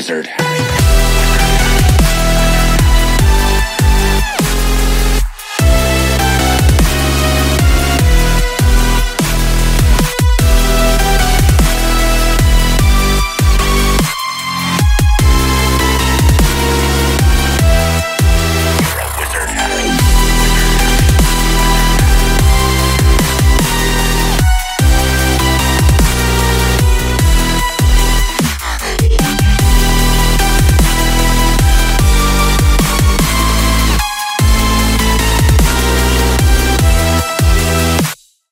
wizard.